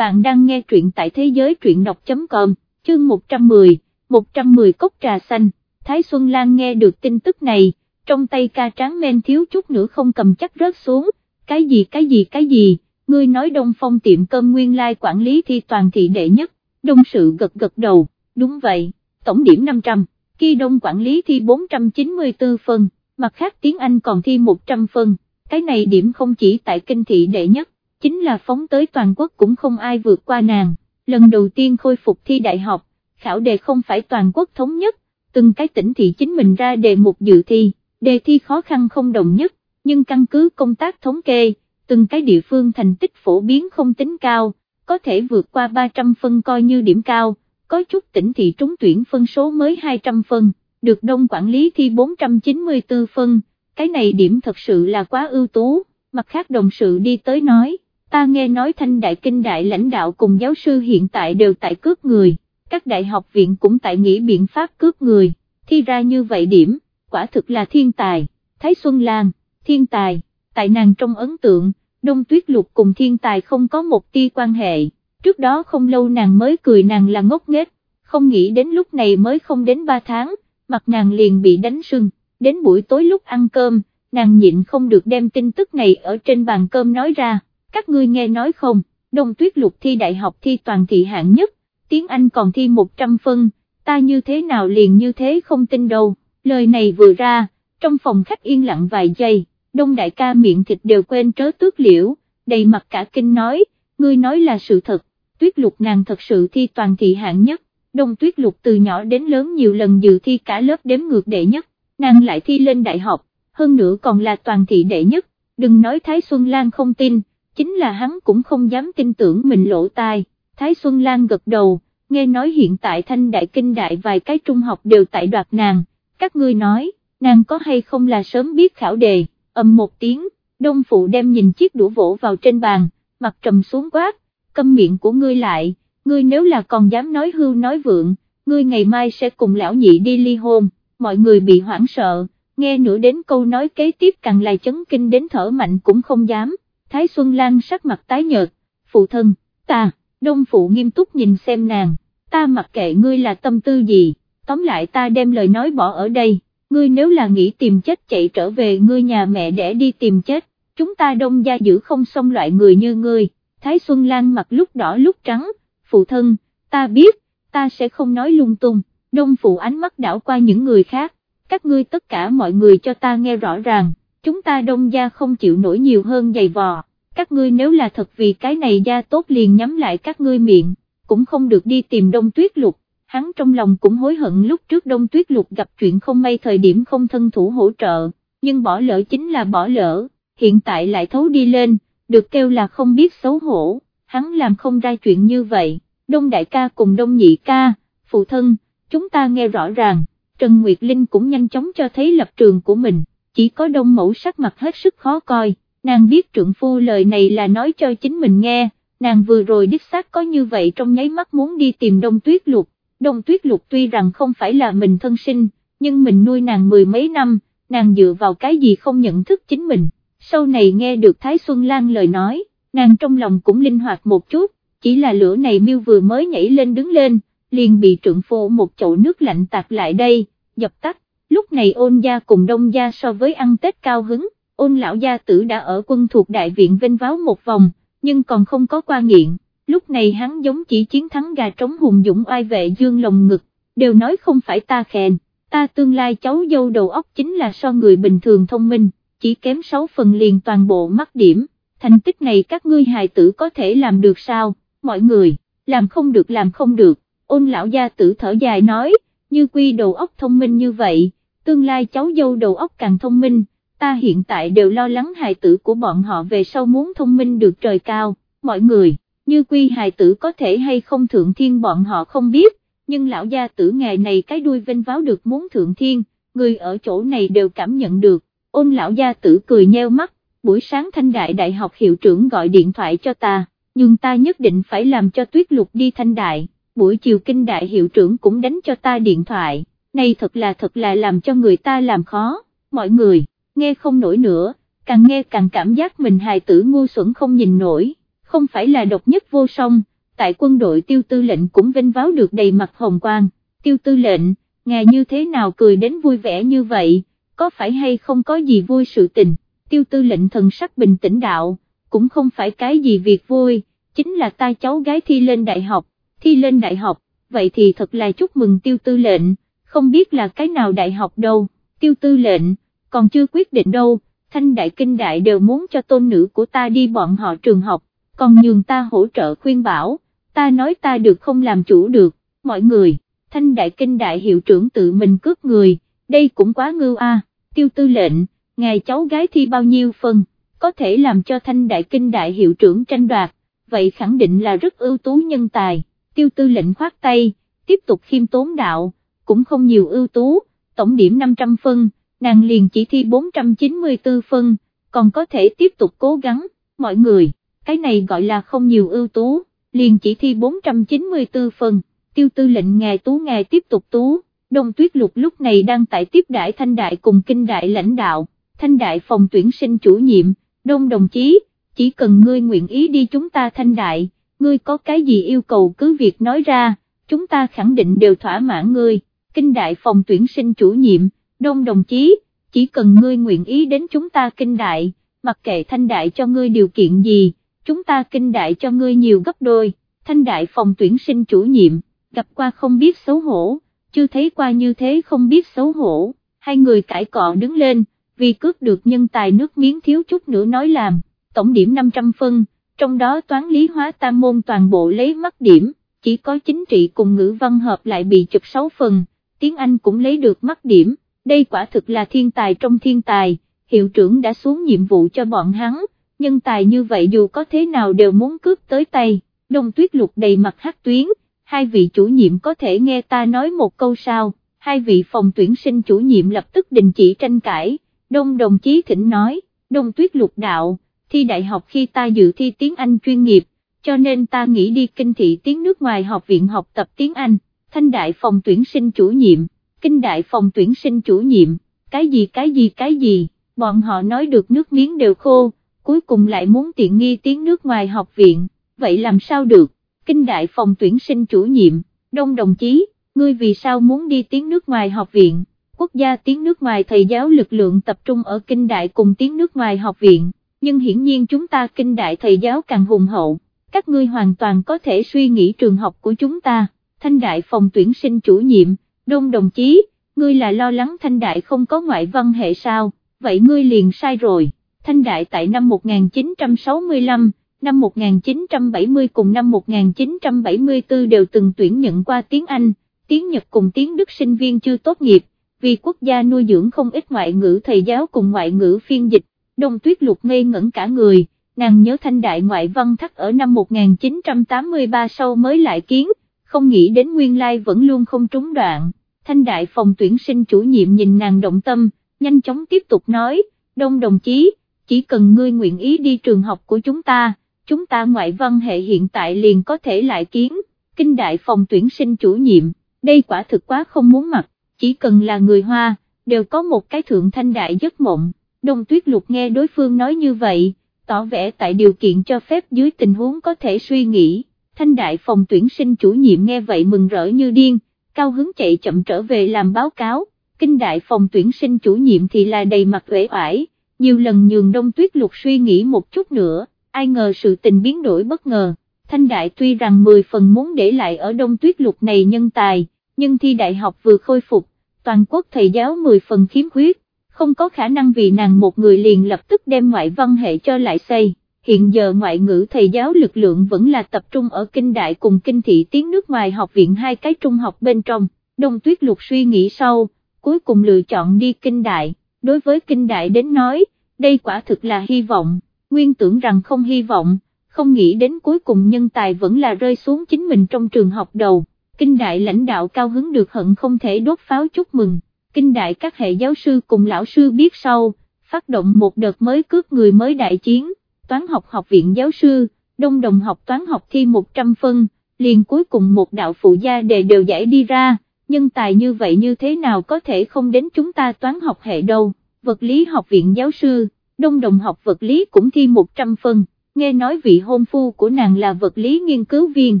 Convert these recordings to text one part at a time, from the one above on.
bạn đang nghe truyện tại thế giới truyện đọc.com, chương 110, 110 cốc trà xanh, Thái Xuân Lan nghe được tin tức này, trong tay ca tráng men thiếu chút nữa không cầm chắc rớt xuống, cái gì cái gì cái gì, ngươi nói Đông Phong tiệm cơm nguyên lai quản lý thi toàn thị đệ nhất, đông sự gật gật đầu, đúng vậy, tổng điểm 500, kỳ đông quản lý thi 494 phân, mặt khác tiếng Anh còn thi 100 phân, cái này điểm không chỉ tại kinh thị đệ nhất, chính là phóng tới toàn quốc cũng không ai vượt qua nàng, lần đầu tiên khôi phục thi đại học, khảo đề không phải toàn quốc thống nhất, từng cái tỉnh thị chính mình ra đề mục dự thi, đề thi khó khăn không đồng nhất, nhưng căn cứ công tác thống kê, từng cái địa phương thành tích phổ biến không tính cao, có thể vượt qua 300 phân coi như điểm cao, có chút tỉnh thị trúng tuyển phân số mới 200 phân, được đông quản lý thi 494 phân, cái này điểm thật sự là quá ưu tú, mặt khác đồng sự đi tới nói, ta nghe nói thanh đại kinh đại lãnh đạo cùng giáo sư hiện tại đều tại cướp người, các đại học viện cũng tại nghĩ biện pháp cướp người, thi ra như vậy điểm, quả thực là thiên tài, Thái Xuân Lan, thiên tài, tại nàng trong ấn tượng, đông tuyết lục cùng thiên tài không có một tia quan hệ, trước đó không lâu nàng mới cười nàng là ngốc nghếch, không nghĩ đến lúc này mới không đến 3 tháng, mặt nàng liền bị đánh sưng, đến buổi tối lúc ăn cơm, nàng nhịn không được đem tin tức này ở trên bàn cơm nói ra, các ngươi nghe nói không, đông tuyết lục thi đại học thi toàn thị hạng nhất, tiếng Anh còn thi 100 phân, ta như thế nào liền như thế không tin đâu, lời này vừa ra, trong phòng khách yên lặng vài giây, đông đại ca miệng thịt đều quên trớ tước liễu, đầy mặt cả kinh nói, ngươi nói là sự thật, tuyết lục nàng thật sự thi toàn thị hạng nhất, đông tuyết lục từ nhỏ đến lớn nhiều lần dự thi cả lớp đếm ngược đệ nhất, nàng lại thi lên đại học, hơn nữa còn là toàn thị đệ nhất, đừng nói Thái Xuân Lan không tin, chính là hắn cũng không dám tin tưởng mình lỗ tai, Thái Xuân Lan gật đầu, nghe nói hiện tại thanh đại kinh đại vài cái trung học đều tại đoạt nàng, các ngươi nói, nàng có hay không là sớm biết khảo đề, ầm một tiếng, đông phụ đem nhìn chiếc đũa vỗ vào trên bàn, mặt trầm xuống quát, câm miệng của ngươi lại, ngươi nếu là còn dám nói hưu nói vượng, ngươi ngày mai sẽ cùng lão nhị đi ly hôn, mọi người bị hoảng sợ, nghe nữa đến câu nói kế tiếp càng lại chấn kinh đến thở mạnh cũng không dám, Thái Xuân Lan sắc mặt tái nhợt, phụ thân, ta, đông phụ nghiêm túc nhìn xem nàng, ta mặc kệ ngươi là tâm tư gì, tóm lại ta đem lời nói bỏ ở đây, ngươi nếu là nghĩ tìm chết chạy trở về ngươi nhà mẹ để đi tìm chết, chúng ta đông gia giữ không xong loại người như ngươi, Thái Xuân Lan mặt lúc đỏ lúc trắng, phụ thân, ta biết, ta sẽ không nói lung tung, đông phụ ánh mắt đảo qua những người khác, các ngươi tất cả mọi người cho ta nghe rõ ràng, chúng ta đông gia không chịu nổi nhiều hơn giày vò, các ngươi nếu là thật vì cái này gia tốt liền nhắm lại các ngươi miệng, cũng không được đi tìm đông tuyết lục, hắn trong lòng cũng hối hận lúc trước đông tuyết lục gặp chuyện không may thời điểm không thân thủ hỗ trợ, nhưng bỏ lỡ chính là bỏ lỡ, hiện tại lại thấu đi lên, được kêu là không biết xấu hổ, hắn làm không ra chuyện như vậy, đông đại ca cùng đông nhị ca, phụ thân, chúng ta nghe rõ ràng, Trần Nguyệt Linh cũng nhanh chóng cho thấy lập trường của mình, chỉ có đông mẫu sắc mặt hết sức khó coi, nàng biết trượng phu lời này là nói cho chính mình nghe, nàng vừa rồi đích xác có như vậy trong nháy mắt muốn đi tìm đông tuyết lục, đông tuyết lục tuy rằng không phải là mình thân sinh, nhưng mình nuôi nàng mười mấy năm, nàng dựa vào cái gì không nhận thức chính mình, sau này nghe được Thái Xuân Lan lời nói, nàng trong lòng cũng linh hoạt một chút, chỉ là lửa này miêu vừa mới nhảy lên đứng lên, liền bị trượng phu một chậu nước lạnh tạt lại đây, dập tắt, lúc này ôn gia cùng đông gia so với ăn Tết cao hứng, ôn lão gia tử đã ở quân thuộc đại viện vinh váo một vòng, nhưng còn không có qua nghiện, lúc này hắn giống chỉ chiến thắng gà trống hùng dũng oai vệ dương lồng ngực, đều nói không phải ta khen, ta tương lai cháu dâu đầu óc chính là so người bình thường thông minh, chỉ kém 6 phần liền toàn bộ mắc điểm, thành tích này các ngươi hài tử có thể làm được sao, mọi người, làm không được làm không được, ôn lão gia tử thở dài nói, như quy đầu óc thông minh như vậy, tương lai cháu dâu đầu óc càng thông minh, ta hiện tại đều lo lắng hài tử của bọn họ về sau muốn thông minh được trời cao, mọi người, như quy hài tử có thể hay không thượng thiên bọn họ không biết, nhưng lão gia tử ngày này cái đuôi vinh váo được muốn thượng thiên, người ở chỗ này đều cảm nhận được, ôn lão gia tử cười nheo mắt, buổi sáng thanh đại đại học hiệu trưởng gọi điện thoại cho ta, nhưng ta nhất định phải làm cho tuyết lục đi thanh đại, buổi chiều kinh đại hiệu trưởng cũng đánh cho ta điện thoại, này thật là thật là làm cho người ta làm khó, mọi người nghe không nổi nữa, càng nghe càng cảm giác mình hài tử ngu xuẩn không nhìn nổi, không phải là độc nhất vô song, tại quân đội tiêu tư lệnh cũng vinh váo được đầy mặt hồng quang, tiêu tư lệnh, ngài như thế nào cười đến vui vẻ như vậy, có phải hay không có gì vui sự tình, tiêu tư lệnh thần sắc bình tĩnh đạo, cũng không phải cái gì việc vui, chính là ta cháu gái thi lên đại học, thi lên đại học, vậy thì thật là chúc mừng tiêu tư lệnh, không biết là cái nào đại học đâu, tiêu tư lệnh, còn chưa quyết định đâu, thanh đại kinh đại đều muốn cho tôn nữ của ta đi bọn họ trường học, còn nhường ta hỗ trợ khuyên bảo, ta nói ta được không làm chủ được, mọi người, thanh đại kinh đại hiệu trưởng tự mình cướp người, đây cũng quá ngưu a. tiêu tư lệnh, ngài cháu gái thi bao nhiêu phần, có thể làm cho thanh đại kinh đại hiệu trưởng tranh đoạt, vậy khẳng định là rất ưu tú nhân tài, tiêu tư lệnh khoát tay, tiếp tục khiêm tốn đạo, cũng không nhiều ưu tú, tổng điểm 500 phân, nàng liền chỉ thi 494 phân, còn có thể tiếp tục cố gắng, mọi người, cái này gọi là không nhiều ưu tú, liền chỉ thi 494 phân, tiêu tư lệnh ngài tú ngài tiếp tục tú, đông tuyết lục lúc này đang tại tiếp đại thanh đại cùng kinh đại lãnh đạo, thanh đại phòng tuyển sinh chủ nhiệm, đông đồng chí, chỉ cần ngươi nguyện ý đi chúng ta thanh đại, ngươi có cái gì yêu cầu cứ việc nói ra, chúng ta khẳng định đều thỏa mãn ngươi, kinh đại phòng tuyển sinh chủ nhiệm, đông đồng chí, chỉ cần ngươi nguyện ý đến chúng ta kinh đại, mặc kệ thanh đại cho ngươi điều kiện gì, chúng ta kinh đại cho ngươi nhiều gấp đôi, thanh đại phòng tuyển sinh chủ nhiệm, gặp qua không biết xấu hổ, chưa thấy qua như thế không biết xấu hổ, hai người cãi cọ đứng lên, vì cướp được nhân tài nước miếng thiếu chút nữa nói làm, tổng điểm 500 phân, trong đó toán lý hóa tam môn toàn bộ lấy mắt điểm, chỉ có chính trị cùng ngữ văn hợp lại bị chụp 6 phần, tiếng Anh cũng lấy được mắt điểm, đây quả thực là thiên tài trong thiên tài, hiệu trưởng đã xuống nhiệm vụ cho bọn hắn, nhân tài như vậy dù có thế nào đều muốn cướp tới tay, đông tuyết lục đầy mặt hát tuyến, hai vị chủ nhiệm có thể nghe ta nói một câu sao, hai vị phòng tuyển sinh chủ nhiệm lập tức đình chỉ tranh cãi, đông đồng chí thỉnh nói, đông tuyết lục đạo, thi đại học khi ta dự thi tiếng Anh chuyên nghiệp, cho nên ta nghĩ đi kinh thị tiếng nước ngoài học viện học tập tiếng Anh, thanh đại phòng tuyển sinh chủ nhiệm, kinh đại phòng tuyển sinh chủ nhiệm, cái gì cái gì cái gì, bọn họ nói được nước miếng đều khô, cuối cùng lại muốn tiện nghi tiếng nước ngoài học viện, vậy làm sao được, kinh đại phòng tuyển sinh chủ nhiệm, đông đồng chí, ngươi vì sao muốn đi tiếng nước ngoài học viện, quốc gia tiếng nước ngoài thầy giáo lực lượng tập trung ở kinh đại cùng tiếng nước ngoài học viện, nhưng hiển nhiên chúng ta kinh đại thầy giáo càng hùng hậu, các ngươi hoàn toàn có thể suy nghĩ trường học của chúng ta, thanh đại phòng tuyển sinh chủ nhiệm, đông đồng chí, ngươi là lo lắng thanh đại không có ngoại văn hệ sao, vậy ngươi liền sai rồi, thanh đại tại năm 1965, năm 1970 cùng năm 1974 đều từng tuyển nhận qua tiếng Anh, tiếng Nhật cùng tiếng Đức sinh viên chưa tốt nghiệp, vì quốc gia nuôi dưỡng không ít ngoại ngữ thầy giáo cùng ngoại ngữ phiên dịch, đông tuyết lục ngây ngẩn cả người, nàng nhớ thanh đại ngoại văn thắt ở năm 1983 sau mới lại kiến, không nghĩ đến nguyên lai vẫn luôn không trúng đoạn, thanh đại phòng tuyển sinh chủ nhiệm nhìn nàng động tâm, nhanh chóng tiếp tục nói, đông đồng chí, chỉ cần ngươi nguyện ý đi trường học của chúng ta, chúng ta ngoại văn hệ hiện tại liền có thể lại kiến, kinh đại phòng tuyển sinh chủ nhiệm, đây quả thực quá không muốn mặc, chỉ cần là người Hoa, đều có một cái thượng thanh đại giấc mộng, đông tuyết lục nghe đối phương nói như vậy, tỏ vẻ tại điều kiện cho phép dưới tình huống có thể suy nghĩ, thanh đại phòng tuyển sinh chủ nhiệm nghe vậy mừng rỡ như điên, cao hứng chạy chậm trở về làm báo cáo, kinh đại phòng tuyển sinh chủ nhiệm thì là đầy mặt uể oải, nhiều lần nhường đông tuyết lục suy nghĩ một chút nữa, ai ngờ sự tình biến đổi bất ngờ, thanh đại tuy rằng 10 phần muốn để lại ở đông tuyết lục này nhân tài, nhưng thi đại học vừa khôi phục, toàn quốc thầy giáo 10 phần khiếm khuyết, không có khả năng vì nàng một người liền lập tức đem ngoại văn hệ cho lại xây. Hiện giờ ngoại ngữ thầy giáo lực lượng vẫn là tập trung ở kinh đại cùng kinh thị tiếng nước ngoài học viện hai cái trung học bên trong, đông tuyết lục suy nghĩ sau, cuối cùng lựa chọn đi kinh đại, đối với kinh đại đến nói, đây quả thực là hy vọng, nguyên tưởng rằng không hy vọng, không nghĩ đến cuối cùng nhân tài vẫn là rơi xuống chính mình trong trường học đầu, kinh đại lãnh đạo cao hứng được hận không thể đốt pháo chúc mừng, kinh đại các hệ giáo sư cùng lão sư biết sau, phát động một đợt mới cướp người mới đại chiến, toán học học viện giáo sư, đông đồng học toán học thi 100 phân, liền cuối cùng một đạo phụ gia đề đều giải đi ra, nhân tài như vậy như thế nào có thể không đến chúng ta toán học hệ đâu, vật lý học viện giáo sư, đông đồng học vật lý cũng thi 100 phân, nghe nói vị hôn phu của nàng là vật lý nghiên cứu viên,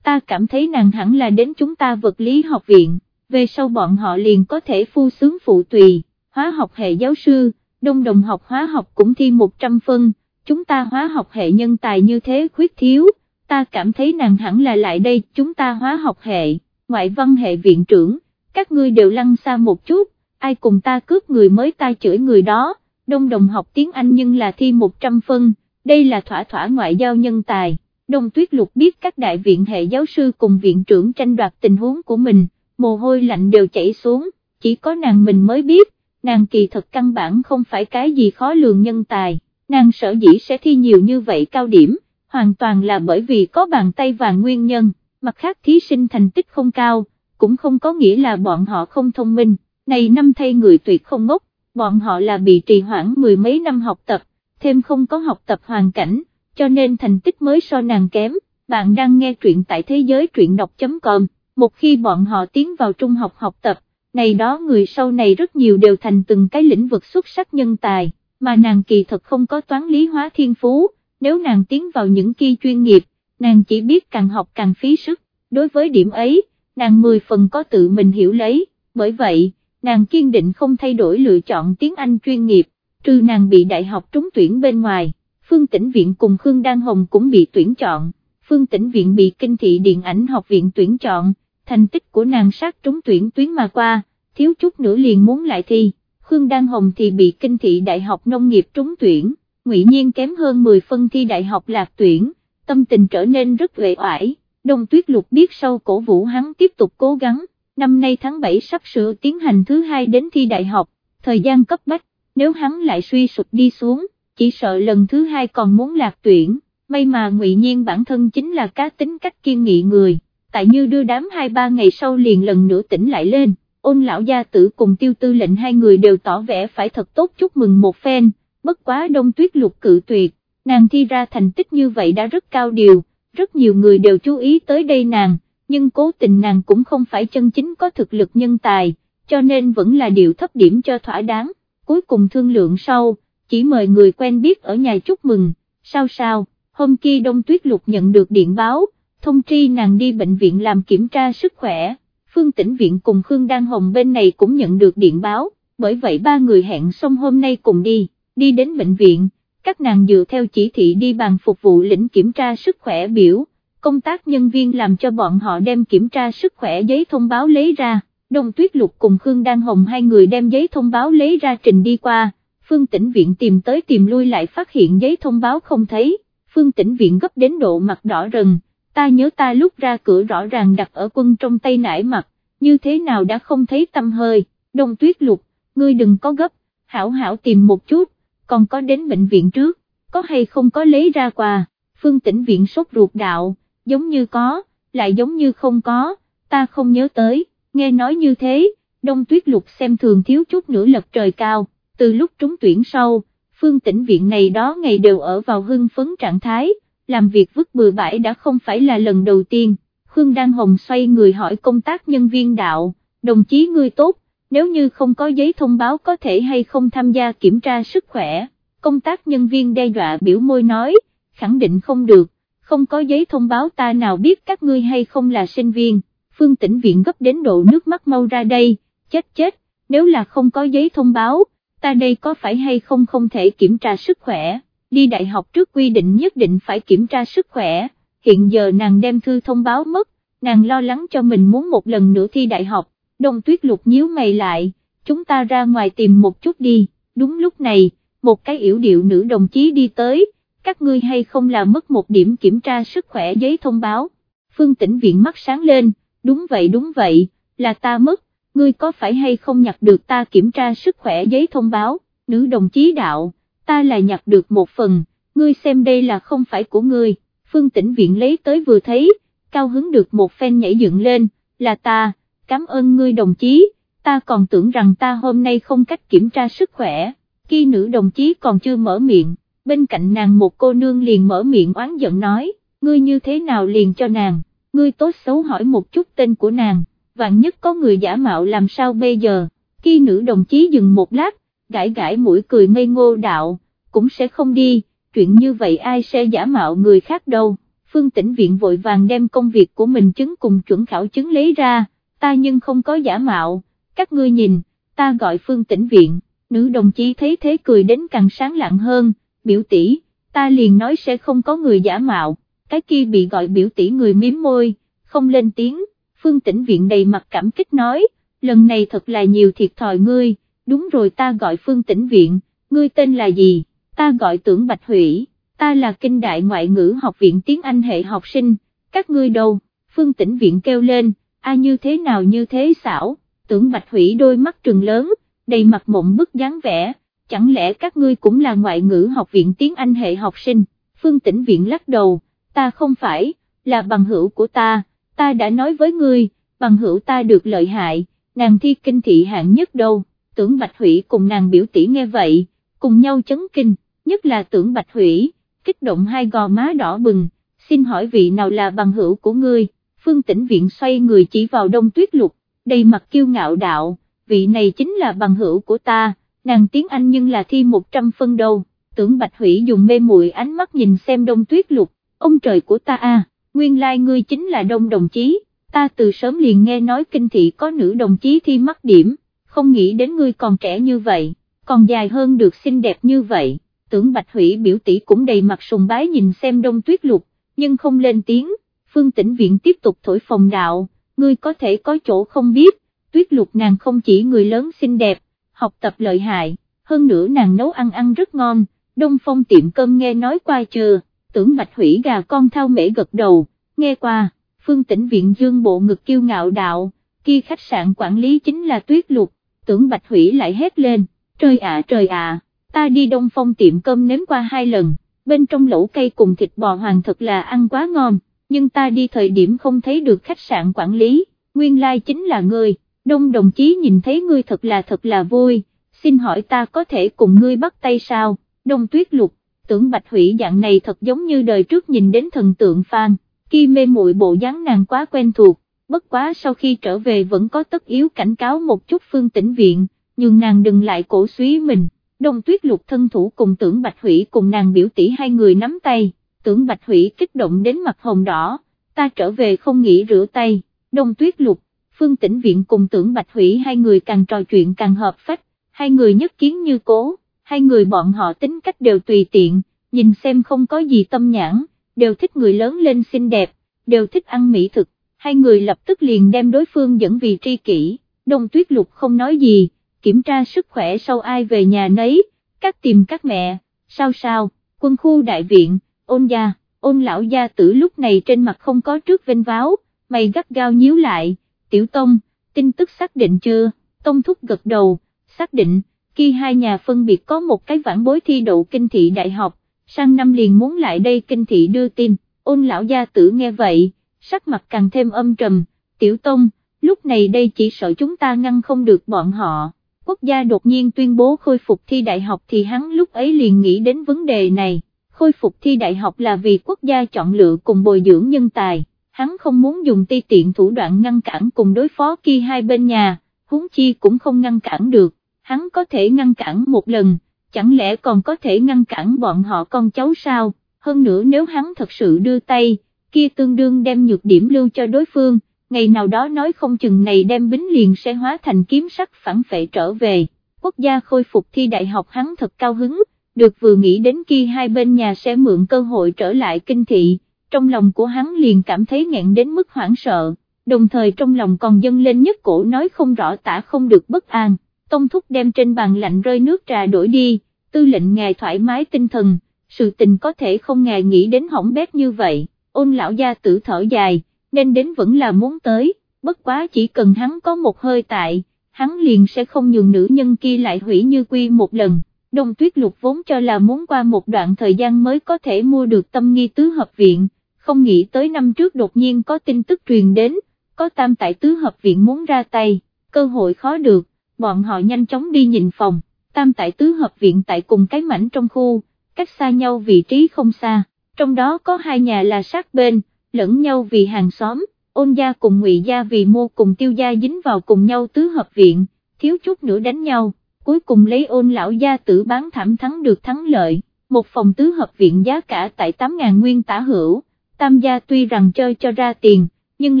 ta cảm thấy nàng hẳn là đến chúng ta vật lý học viện, về sau bọn họ liền có thể phu sướng phụ tùy, hóa học hệ giáo sư, đông đồng học hóa học cũng thi 100 phân, chúng ta hóa học hệ nhân tài như thế khuyết thiếu, ta cảm thấy nàng hẳn là lại đây chúng ta hóa học hệ, ngoại văn hệ viện trưởng, các ngươi đều lăn xa một chút, ai cùng ta cướp người mới ta chửi người đó, đông đồng học tiếng Anh nhưng là thi 100 phân, đây là thỏa thỏa ngoại giao nhân tài. Đông Tuyết Lục biết các đại viện hệ giáo sư cùng viện trưởng tranh đoạt tình huống của mình, mồ hôi lạnh đều chảy xuống, chỉ có nàng mình mới biết, nàng kỳ thật căn bản không phải cái gì khó lường nhân tài, nàng sở dĩ sẽ thi nhiều như vậy cao điểm, hoàn toàn là bởi vì có bàn tay vàng nguyên nhân, mặt khác thí sinh thành tích không cao, cũng không có nghĩa là bọn họ không thông minh, này năm thay người tuyệt không ngốc, bọn họ là bị trì hoãn mười mấy năm học tập, thêm không có học tập hoàn cảnh, cho nên thành tích mới so nàng kém, bạn đang nghe truyện tại thế giới truyện đọc.com, một khi bọn họ tiến vào trung học học tập, này đó người sau này rất nhiều đều thành từng cái lĩnh vực xuất sắc nhân tài, mà nàng kỳ thật không có toán lý hóa thiên phú, nếu nàng tiến vào những kỳ chuyên nghiệp, nàng chỉ biết càng học càng phí sức, đối với điểm ấy, nàng mười phần có tự mình hiểu lấy, bởi vậy, nàng kiên định không thay đổi lựa chọn tiếng Anh chuyên nghiệp, trừ nàng bị đại học trúng tuyển bên ngoài, Phương Tĩnh Viện cùng Khương Đan Hồng cũng bị tuyển chọn, Phương Tĩnh Viện bị Kinh thị Điện ảnh học viện tuyển chọn, thành tích của nàng sát trúng tuyển tuyến mà qua, thiếu chút nữa liền muốn lại thi, Khương Đan Hồng thì bị Kinh thị Đại học Nông nghiệp trúng tuyển, Ngụy Nhiên kém hơn 10 phân thi đại học lạc tuyển, tâm tình trở nên rất uể oải, Đông Tuyết Lục biết sau cổ vũ hắn tiếp tục cố gắng, năm nay tháng 7 sắp sửa tiến hành thứ hai đến thi đại học, thời gian cấp bách, nếu hắn lại suy sụp đi xuống, chỉ sợ lần thứ hai còn muốn lạc tuyển, may mà ngụy Nhiên bản thân chính là cá tính cách kiên nghị người, tại như đưa đám hai ba ngày sau liền lần nữa tỉnh lại lên, ôn lão gia tử cùng tiêu tư lệnh hai người đều tỏ vẻ phải thật tốt chúc mừng một phen, bất quá đông tuyết lục cự tuyệt, nàng thi ra thành tích như vậy đã rất cao điều, rất nhiều người đều chú ý tới đây nàng, nhưng cố tình nàng cũng không phải chân chính có thực lực nhân tài, cho nên vẫn là điều thấp điểm cho thỏa đáng, cuối cùng thương lượng sau, chỉ mời người quen biết ở nhà chúc mừng, sao sao, hôm kia Đông Tuyết Lục nhận được điện báo, thông tri nàng đi bệnh viện làm kiểm tra sức khỏe, Phương Tĩnh Viện cùng Khương Đan Hồng bên này cũng nhận được điện báo, bởi vậy ba người hẹn xong hôm nay cùng đi, đi đến bệnh viện, các nàng dựa theo chỉ thị đi bàn phục vụ lĩnh kiểm tra sức khỏe biểu, công tác nhân viên làm cho bọn họ đem kiểm tra sức khỏe giấy thông báo lấy ra, Đông Tuyết Lục cùng Khương Đan Hồng hai người đem giấy thông báo lấy ra trình đi qua, Phương Tĩnh Viện tìm tới tìm lui lại phát hiện giấy thông báo không thấy, Phương Tĩnh Viện gấp đến độ mặt đỏ rần, ta nhớ ta lúc ra cửa rõ ràng đặt ở quân trong tay nải mặt, như thế nào đã không thấy tâm hơi, Đông Tuyết Lục, ngươi đừng có gấp, hảo hảo tìm một chút, còn có đến bệnh viện trước, có hay không có lấy ra quà, Phương Tĩnh Viện sốt ruột đạo, giống như có, lại giống như không có, ta không nhớ tới, nghe nói như thế, Đông Tuyết Lục xem thường thiếu chút nữa lật trời cao. Từ lúc trúng tuyển sau, phương tĩnh viện này đó ngày đều ở vào hưng phấn trạng thái, làm việc vứt bừa bãi đã không phải là lần đầu tiên, Khương Đan Hồng xoay người hỏi công tác nhân viên đạo, đồng chí ngươi tốt, nếu như không có giấy thông báo có thể hay không tham gia kiểm tra sức khỏe, công tác nhân viên đe dọa biểu môi nói, khẳng định không được, không có giấy thông báo ta nào biết các ngươi hay không là sinh viên, phương tĩnh viện gấp đến độ nước mắt mau ra đây, chết chết, nếu là không có giấy thông báo, ta đây có phải hay không không thể kiểm tra sức khỏe, đi đại học trước quy định nhất định phải kiểm tra sức khỏe, hiện giờ nàng đem thư thông báo mất, nàng lo lắng cho mình muốn một lần nữa thi đại học, đông tuyết lục nhíu mày lại, chúng ta ra ngoài tìm một chút đi, đúng lúc này, một cái yểu điệu nữ đồng chí đi tới, các ngươi hay không là mất một điểm kiểm tra sức khỏe giấy thông báo, phương tĩnh viện mắt sáng lên, đúng vậy đúng vậy, là ta mất, ngươi có phải hay không nhặt được ta kiểm tra sức khỏe giấy thông báo, nữ đồng chí đạo, ta là nhặt được một phần, ngươi xem đây là không phải của ngươi, phương tĩnh viện lấy tới vừa thấy, cao hứng được một phen nhảy dựng lên, là ta, cảm ơn ngươi đồng chí, ta còn tưởng rằng ta hôm nay không cách kiểm tra sức khỏe, khi nữ đồng chí còn chưa mở miệng, bên cạnh nàng một cô nương liền mở miệng oán giận nói, ngươi như thế nào liền cho nàng, ngươi tốt xấu hỏi một chút tên của nàng vạn nhất có người giả mạo làm sao bây giờ, khi nữ đồng chí dừng một lát, gãi gãi mũi cười ngây ngô đạo, cũng sẽ không đi, chuyện như vậy ai sẽ giả mạo người khác đâu, Phương Tĩnh Viện vội vàng đem công việc của mình chứng cùng chuẩn khảo chứng lấy ra, ta nhưng không có giả mạo, các ngươi nhìn, ta gọi Phương Tĩnh Viện, nữ đồng chí thấy thế cười đến càng sáng lạng hơn, biểu tỷ, ta liền nói sẽ không có người giả mạo, cái kia bị gọi biểu tỷ người miếm môi, không lên tiếng, Phương Tĩnh Viện đầy mặt cảm kích nói, lần này thật là nhiều thiệt thòi ngươi, đúng rồi ta gọi Phương Tĩnh Viện, ngươi tên là gì, ta gọi tưởng Bạch Hủy, ta là kinh đại ngoại ngữ học viện tiếng Anh hệ học sinh, các ngươi đâu, Phương Tĩnh Viện kêu lên, a như thế nào như thế xảo, tưởng Bạch Hủy đôi mắt trừng lớn, đầy mặt mộng bức dáng vẻ, chẳng lẽ các ngươi cũng là ngoại ngữ học viện tiếng Anh hệ học sinh, Phương Tĩnh Viện lắc đầu, ta không phải, là bằng hữu của ta, ta đã nói với ngươi, bằng hữu ta được lợi hại, nàng thi kinh thị hạng nhất đâu, tưởng Bạch Hủy cùng nàng biểu tỷ nghe vậy, cùng nhau chấn kinh, nhất là tưởng Bạch Hủy, kích động hai gò má đỏ bừng, xin hỏi vị nào là bằng hữu của ngươi, phương tĩnh viện xoay người chỉ vào đông tuyết lục, đầy mặt kiêu ngạo đạo, vị này chính là bằng hữu của ta, nàng tiếng Anh nhưng là thi 100 phân đâu, tưởng Bạch Hủy dùng mê muội ánh mắt nhìn xem đông tuyết lục, ông trời của ta a, nguyên lai like ngươi chính là đông đồng chí, ta từ sớm liền nghe nói kinh thị có nữ đồng chí thi mắc điểm, không nghĩ đến ngươi còn trẻ như vậy, còn dài hơn được xinh đẹp như vậy, tưởng Bạch Hủy biểu tỷ cũng đầy mặt sùng bái nhìn xem đông tuyết lục, nhưng không lên tiếng, phương tĩnh viện tiếp tục thổi phòng đạo, ngươi có thể có chỗ không biết, tuyết lục nàng không chỉ người lớn xinh đẹp, học tập lợi hại, hơn nữa nàng nấu ăn ăn rất ngon, đông phong tiệm cơm nghe nói qua chưa, tưởng Bạch Hủy gà con thao mễ gật đầu, nghe qua, phương tĩnh viện dương bộ ngực kiêu ngạo đạo, kia khách sạn quản lý chính là tuyết lục, tưởng Bạch Hủy lại hét lên, trời ạ trời ạ, ta đi đông phong tiệm cơm nếm qua hai lần, bên trong lẩu cây cùng thịt bò hoàng thật là ăn quá ngon, nhưng ta đi thời điểm không thấy được khách sạn quản lý, nguyên lai like chính là ngươi, đông đồng chí nhìn thấy ngươi thật là thật là vui, xin hỏi ta có thể cùng ngươi bắt tay sao, đông tuyết lục, tưởng bạch hủy dạng này thật giống như đời trước nhìn đến thần tượng phan, khi mê muội bộ dáng nàng quá quen thuộc, bất quá sau khi trở về vẫn có tất yếu cảnh cáo một chút phương tĩnh viện, nhưng nàng đừng lại cổ suý mình, đông tuyết lục thân thủ cùng tưởng bạch hủy cùng nàng biểu tỷ hai người nắm tay, tưởng bạch hủy kích động đến mặt hồng đỏ, ta trở về không nghĩ rửa tay, đông tuyết lục, phương tĩnh viện cùng tưởng bạch hủy hai người càng trò chuyện càng hợp phách, hai người nhất kiến như cố, hai người bọn họ tính cách đều tùy tiện, nhìn xem không có gì tâm nhãn, đều thích người lớn lên xinh đẹp, đều thích ăn mỹ thực, hai người lập tức liền đem đối phương dẫn vì tri kỷ, đông tuyết lục không nói gì, kiểm tra sức khỏe sau ai về nhà nấy, các tìm các mẹ, sao sao, quân khu đại viện, ôn gia, ôn lão gia tử lúc này trên mặt không có trước vinh váo, mày gắt gao nhíu lại, tiểu tông, tin tức xác định chưa, tông thúc gật đầu, xác định, khi hai nhà phân biệt có một cái vãn bối thi đậu kinh thị đại học, sang năm liền muốn lại đây kinh thị đưa tin, ôn lão gia tử nghe vậy, sắc mặt càng thêm âm trầm, tiểu tông, lúc này đây chỉ sợ chúng ta ngăn không được bọn họ. Quốc gia đột nhiên tuyên bố khôi phục thi đại học thì hắn lúc ấy liền nghĩ đến vấn đề này, khôi phục thi đại học là vì quốc gia chọn lựa cùng bồi dưỡng nhân tài, hắn không muốn dùng ti tiện thủ đoạn ngăn cản cùng đối phó kia hai bên nhà, huống chi cũng không ngăn cản được, hắn có thể ngăn cản một lần, chẳng lẽ còn có thể ngăn cản bọn họ con cháu sao, hơn nữa nếu hắn thật sự đưa tay, kia tương đương đem nhược điểm lưu cho đối phương ngày nào đó nói không chừng này đem bính liền sẽ hóa thành kiếm sắc phản phệ trở về, quốc gia khôi phục thi đại học hắn thật cao hứng, được vừa nghĩ đến kia hai bên nhà sẽ mượn cơ hội trở lại kinh thị, trong lòng của hắn liền cảm thấy nghẹn đến mức hoảng sợ, đồng thời trong lòng còn dâng lên nhất cổ nói không rõ tả không được bất an, tông thúc đem trên bàn lạnh rơi nước trà đổi đi, tư lệnh ngài thoải mái tinh thần, sự tình có thể không ngài nghĩ đến hỏng bét như vậy, ôn lão gia tử thở dài nên đến vẫn là muốn tới, bất quá chỉ cần hắn có một hơi tại, hắn liền sẽ không nhường nữ nhân kia lại hủy như quy một lần. Đông tuyết lục vốn cho là muốn qua một đoạn thời gian mới có thể mua được tâm nghi tứ hợp viện, không nghĩ tới năm trước đột nhiên có tin tức truyền đến, có tam tại tứ hợp viện muốn ra tay, cơ hội khó được, bọn họ nhanh chóng đi nhìn phòng, tam tại tứ hợp viện tại cùng cái mảnh trong khu, cách xa nhau vị trí không xa, trong đó có hai nhà là sát bên, lẫn nhau vì hàng xóm, ôn gia cùng ngụy gia vì mua cùng tiêu gia dính vào cùng nhau tứ hợp viện, thiếu chút nữa đánh nhau, cuối cùng lấy ôn lão gia tử bán thảm thắng được thắng lợi, một phòng tứ hợp viện giá cả tại 8.000 nguyên tả hữu, tam gia tuy rằng chơi cho ra tiền, nhưng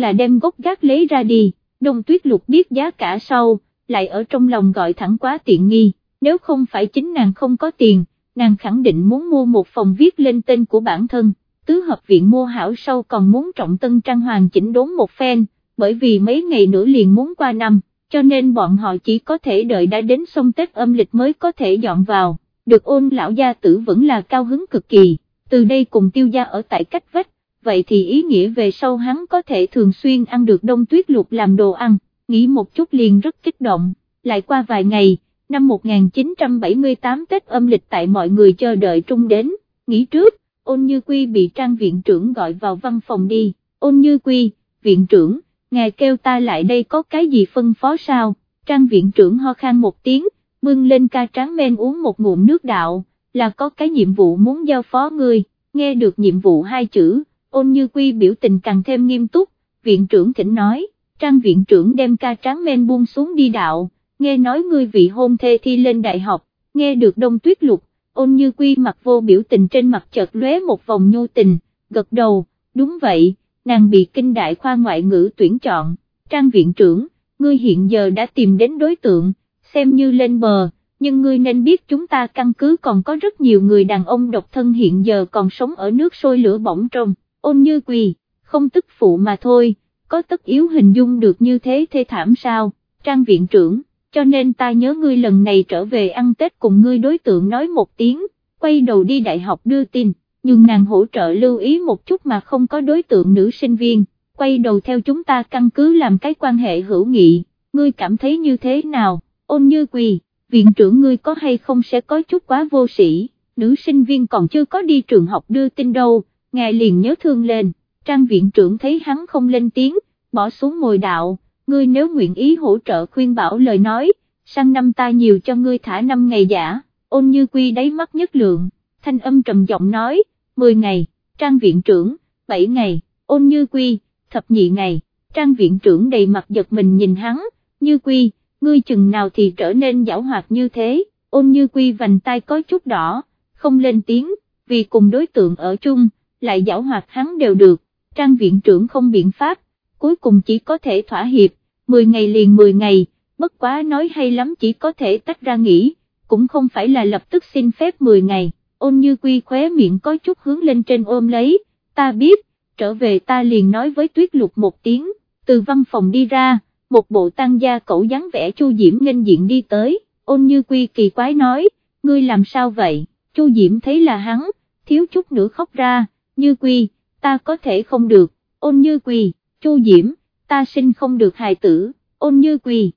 là đem gốc gác lấy ra đi, đông tuyết lục biết giá cả sau, lại ở trong lòng gọi thẳng quá tiện nghi, nếu không phải chính nàng không có tiền, nàng khẳng định muốn mua một phòng viết lên tên của bản thân, tứ hợp viện mua hảo sau còn muốn trọng tân trang hoàng chỉnh đốn một phen, bởi vì mấy ngày nữa liền muốn qua năm, cho nên bọn họ chỉ có thể đợi đã đến xong Tết âm lịch mới có thể dọn vào, được ôn lão gia tử vẫn là cao hứng cực kỳ, từ đây cùng tiêu gia ở tại cách vách, vậy thì ý nghĩa về sau hắn có thể thường xuyên ăn được đông tuyết lục làm đồ ăn, nghĩ một chút liền rất kích động, lại qua vài ngày, năm 1978 Tết âm lịch tại mọi người chờ đợi trung đến, nghỉ trước, ôn như quy bị trang viện trưởng gọi vào văn phòng đi, ôn như quy, viện trưởng, ngài kêu ta lại đây có cái gì phân phó sao, trang viện trưởng ho khan một tiếng, bưng lên ca tráng men uống một ngụm nước đạo, là có cái nhiệm vụ muốn giao phó ngươi, nghe được nhiệm vụ hai chữ, ôn như quy biểu tình càng thêm nghiêm túc, viện trưởng thỉnh nói, trang viện trưởng đem ca tráng men buông xuống đi đạo, nghe nói ngươi vị hôn thê thi lên đại học, nghe được đông tuyết lục, ôn như quy mặt vô biểu tình trên mặt chợt lóe một vòng nhu tình, gật đầu, đúng vậy, nàng bị kinh đại khoa ngoại ngữ tuyển chọn, trang viện trưởng, ngươi hiện giờ đã tìm đến đối tượng, xem như lên bờ, nhưng ngươi nên biết chúng ta căn cứ còn có rất nhiều người đàn ông độc thân hiện giờ còn sống ở nước sôi lửa bỏng trong, ôn như quỳ, không tức phụ mà thôi, có tất yếu hình dung được như thế thê thảm sao, trang viện trưởng, cho nên ta nhớ ngươi lần này trở về ăn Tết cùng ngươi đối tượng nói một tiếng, quay đầu đi đại học đưa tin, nhưng nàng hỗ trợ lưu ý một chút mà không có đối tượng nữ sinh viên, quay đầu theo chúng ta căn cứ làm cái quan hệ hữu nghị, ngươi cảm thấy như thế nào, ôn như quỳ, viện trưởng ngươi có hay không sẽ có chút quá vô sĩ, nữ sinh viên còn chưa có đi trường học đưa tin đâu, ngài liền nhớ thương lên, trang viện trưởng thấy hắn không lên tiếng, bỏ xuống ngồi đạo, ngươi nếu nguyện ý hỗ trợ khuyên bảo lời nói, sang năm ta nhiều cho ngươi thả năm ngày giả, ôn như quy đáy mắt nhất lượng, thanh âm trầm giọng nói, 10 ngày, trang viện trưởng, 7 ngày, ôn như quy, thập nhị ngày, trang viện trưởng đầy mặt giật mình nhìn hắn, như quy, ngươi chừng nào thì trở nên giảo hoạt như thế, ôn như quy vành tay có chút đỏ, không lên tiếng, vì cùng đối tượng ở chung, lại giảo hoạt hắn đều được, trang viện trưởng không biện pháp, cuối cùng chỉ có thể thỏa hiệp, 10 ngày liền 10 ngày, bất quá nói hay lắm chỉ có thể tách ra nghỉ, cũng không phải là lập tức xin phép 10 ngày, ôn như quy khóe miệng có chút hướng lên trên ôm lấy, ta biết, trở về ta liền nói với tuyết lục một tiếng, từ văn phòng đi ra, một bộ tăng gia cẩu dáng vẻ chu diễm nghênh diện đi tới, ôn như quy kỳ quái nói, ngươi làm sao vậy, chu diễm thấy là hắn, thiếu chút nữa khóc ra, như quy, ta có thể không được, ôn như quy, chu diễm, ta sinh không được hài tử, ôn như quỳ,